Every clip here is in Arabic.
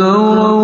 ثورا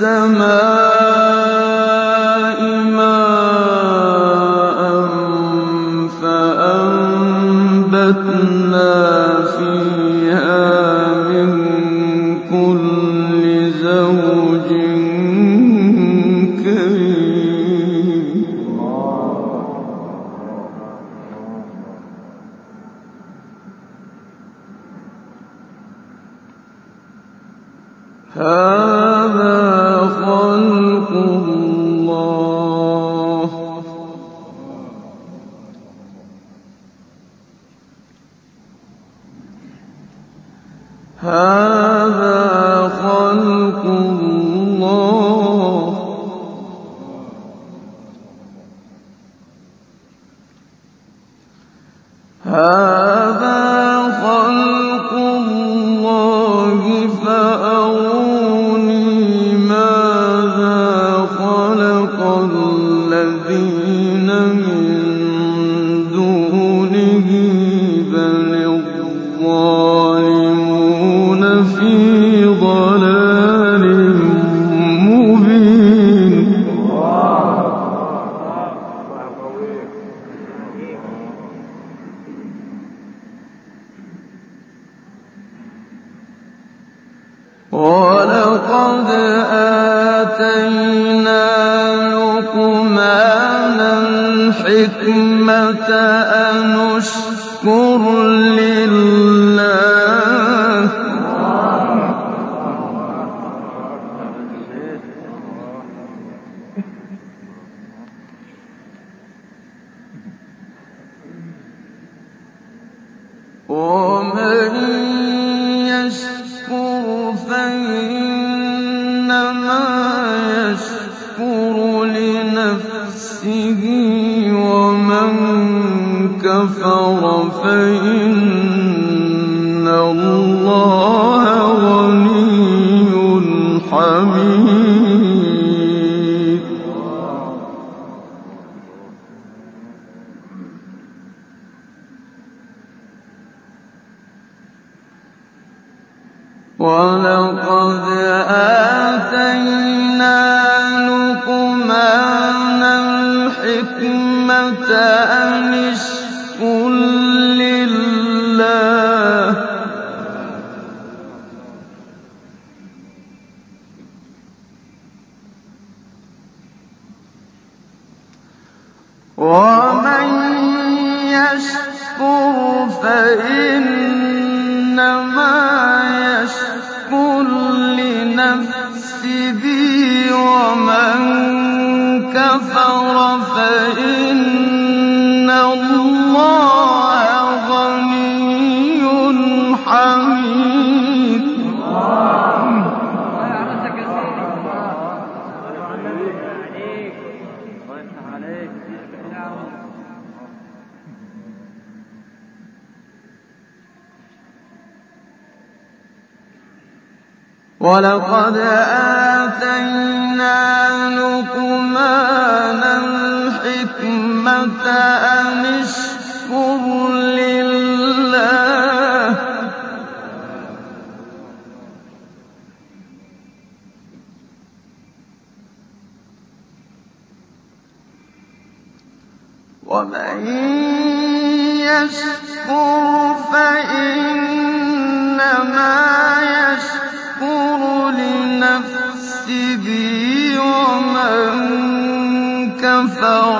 السَّمَاءِ إنما يشكر لنفسه ومن كفر فإن الله لنفسه ومن كفر فإن ولقد آتينا لقمان الحكمة أن اشكر لله. ومن يشكر فإنما يشكر كفر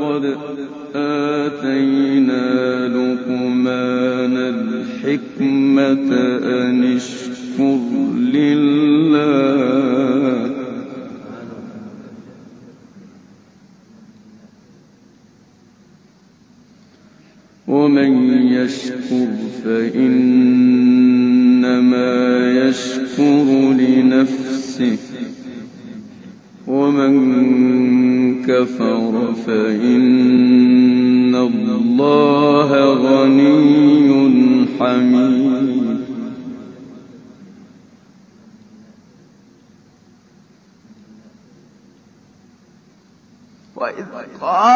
ولقد آتينا لقمان الحكمة أن اشكر لله. ومن يشكر فإنما يشكر لنفسه. ومن كفر فإن الله غني حميد. وإذ قال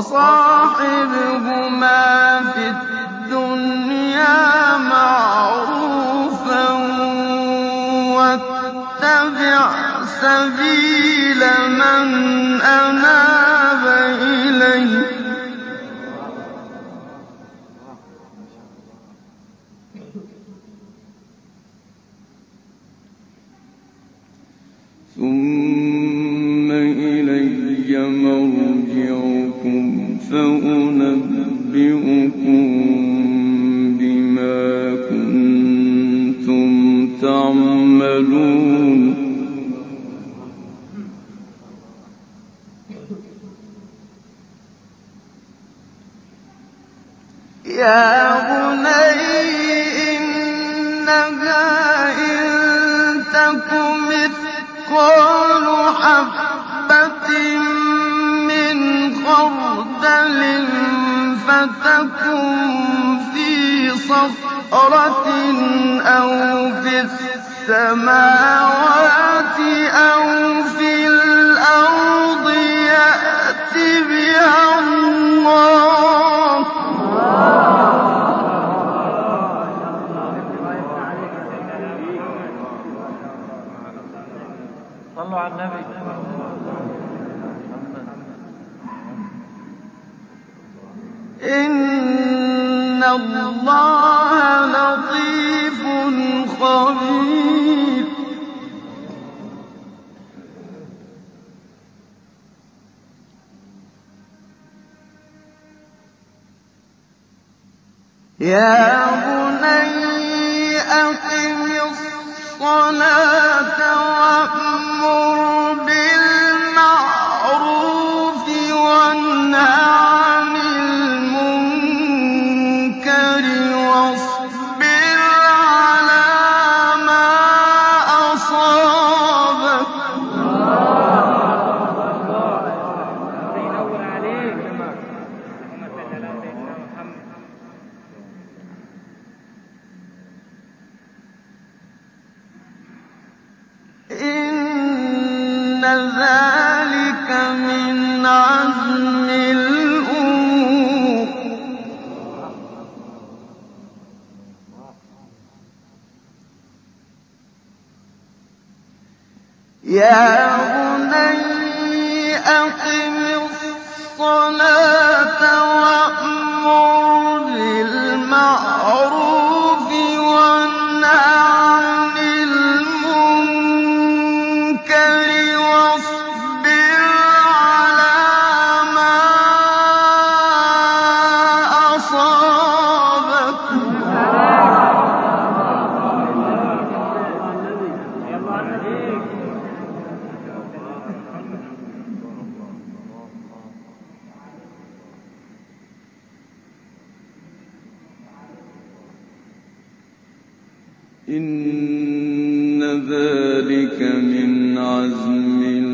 وَصَاحِبْهُمَا فِي الدُّنْيَا مَعْرُوفًا وَاتَّبِعْ سَبِيلَ مَنْ أَنَابَ إِلَيَّ ۚ ثُمَّ إِلَيَّ مَرْجِعُكُمْ فَأُنَبِّئُكُم صَخْرَةٍ أَوْ فِي السَّمَاوَاتِ أَوْ فِي الْأَرْضِ يَأْتِ بِهَا اللَّهُ ۚ. صلوا على النبي. إِنَّ اللَّهَ يَا ذَٰلِكَ مِنْ عَزْمِ إِنَّ ذَٰلِكَ مِنْ عَزْمِ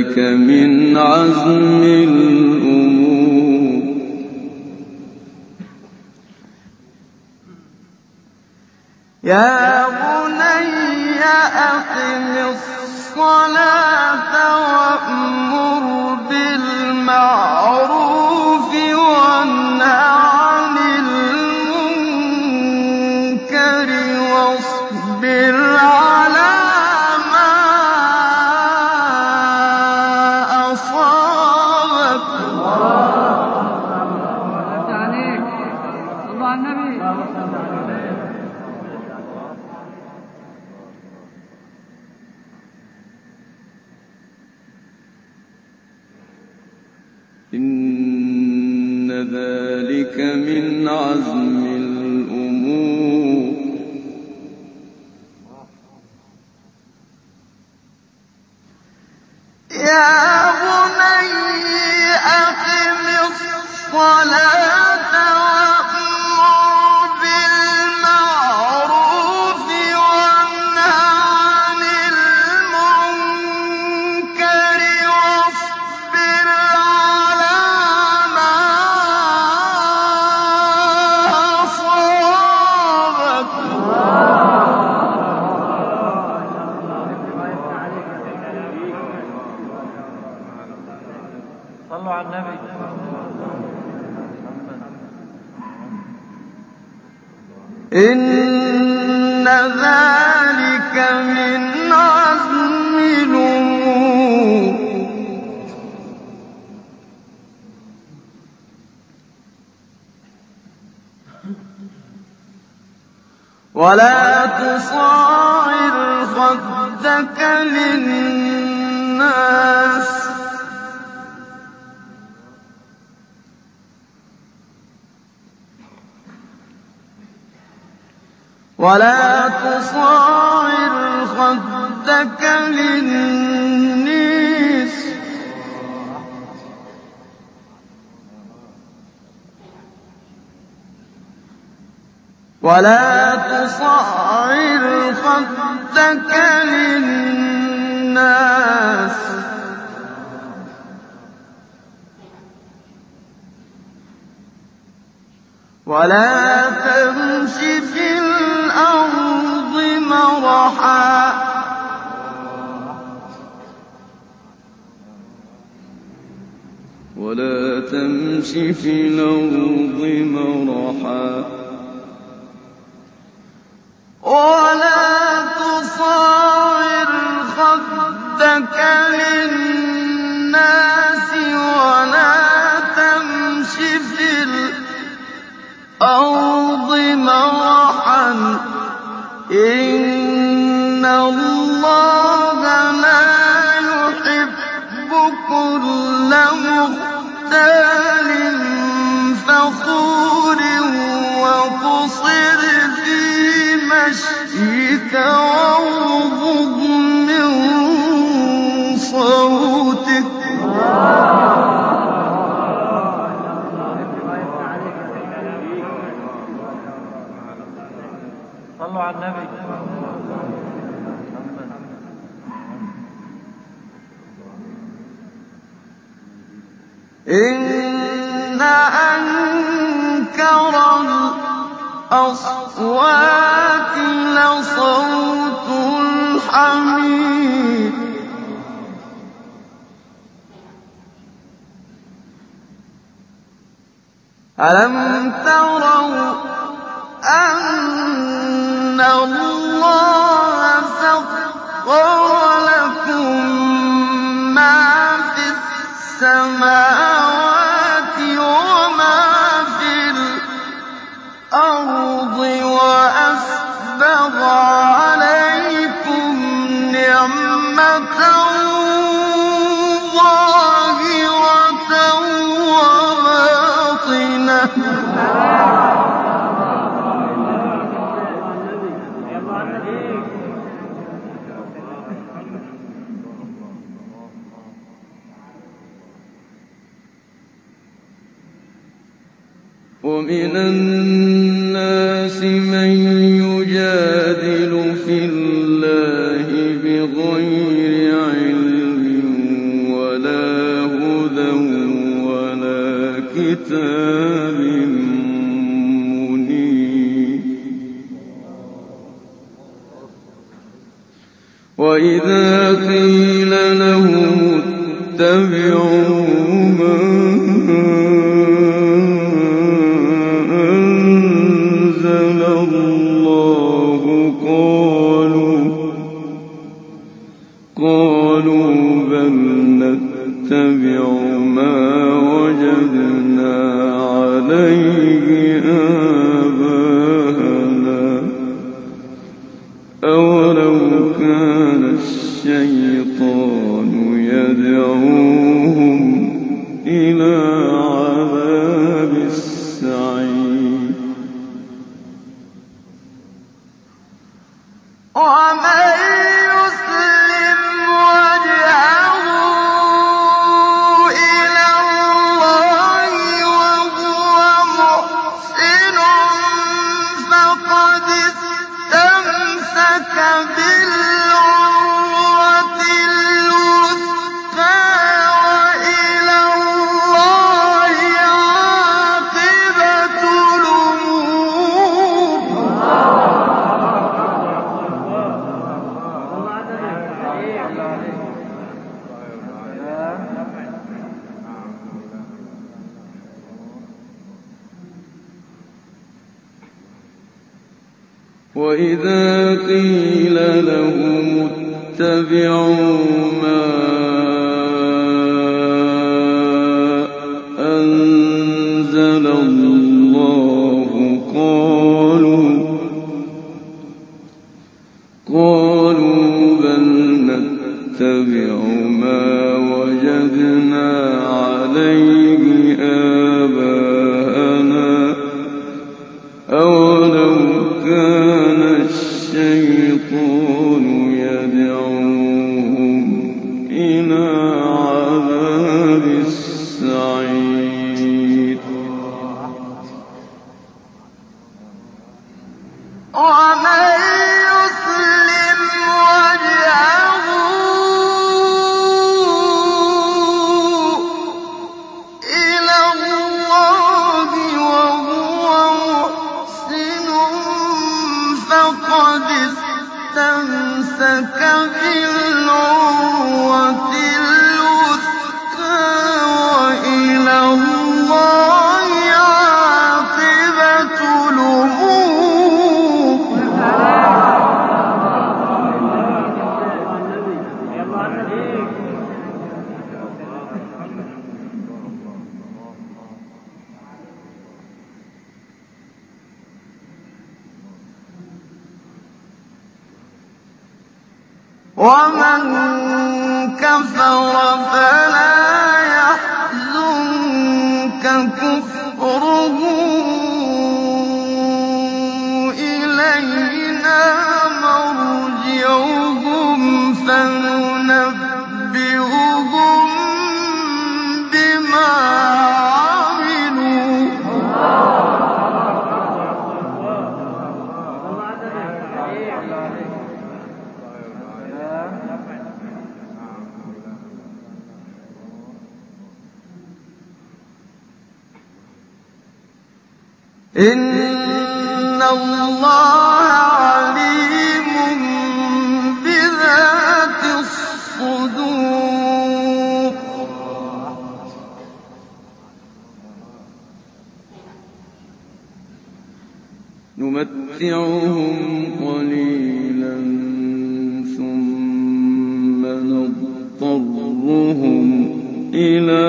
ذلك من عزم الأمور. يا بني أقم الصلاة وأمر بالمعروف. تصاعر خدك للناس. ولا تصاعر خدك للناس. ولا تصعر خدك للناس. ولا تمش في الأرض مرحا. ولا تمش في الأرض مرحا. خدك للناس ولا تمش في الأرض مرحا. إن الله لا يحب كل مختال فخور وقصر في مشيك الأصوات لصوت الحمير ألم تروا أن الله سخر لكم ما في السماوات من الناس من يجادل في الله بغير علم ولا هدى ولا كتاب منير. وإذا قيل لهم اتبعوا من كفر نمتعهم قليلا ثم نضطرهم إلى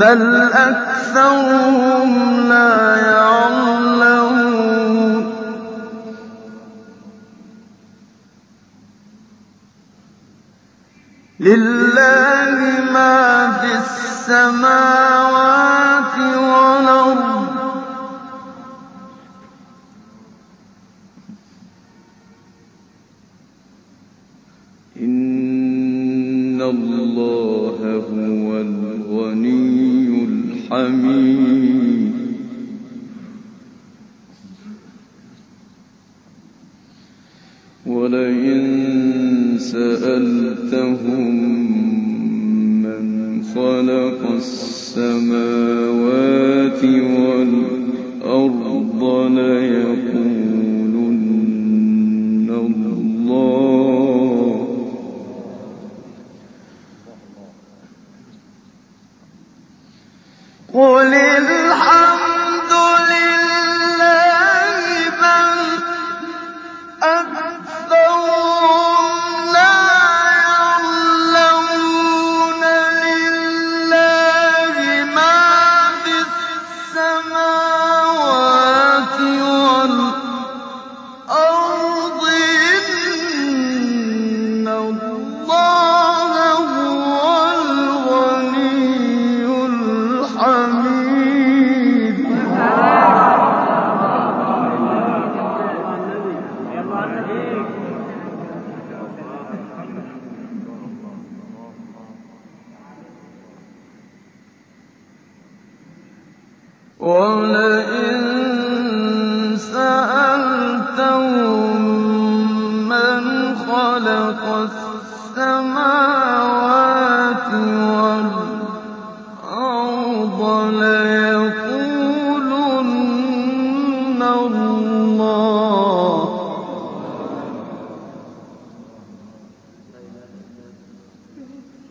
بَلْ أَكْثَرُهُمْ لَا يَعْلَمُونَ لِلَّهِ مَا فِي السَّمَاوَاتِ وَالْأَرْضِ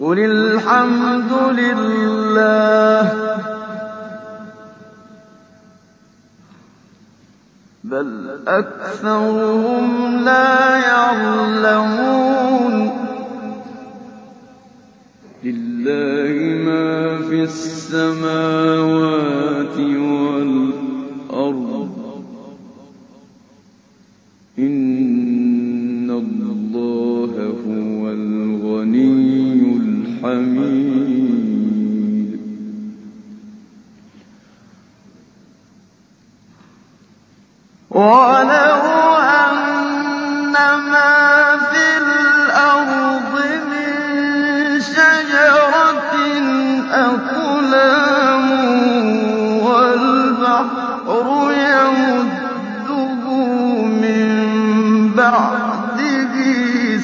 قل الحمد لله بل أكثرهم لا يعلمون لله ما في السماوات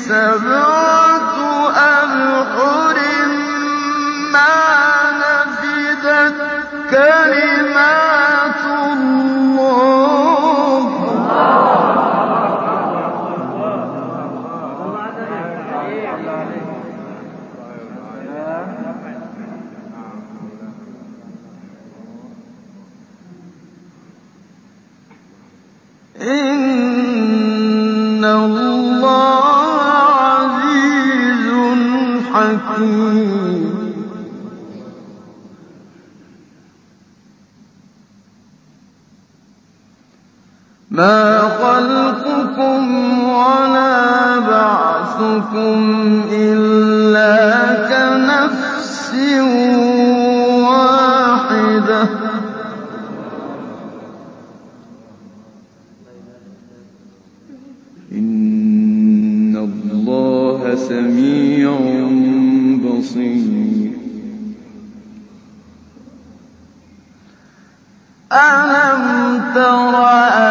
سبعة أبحر ما نفدت سميع بصير. ألم تر أن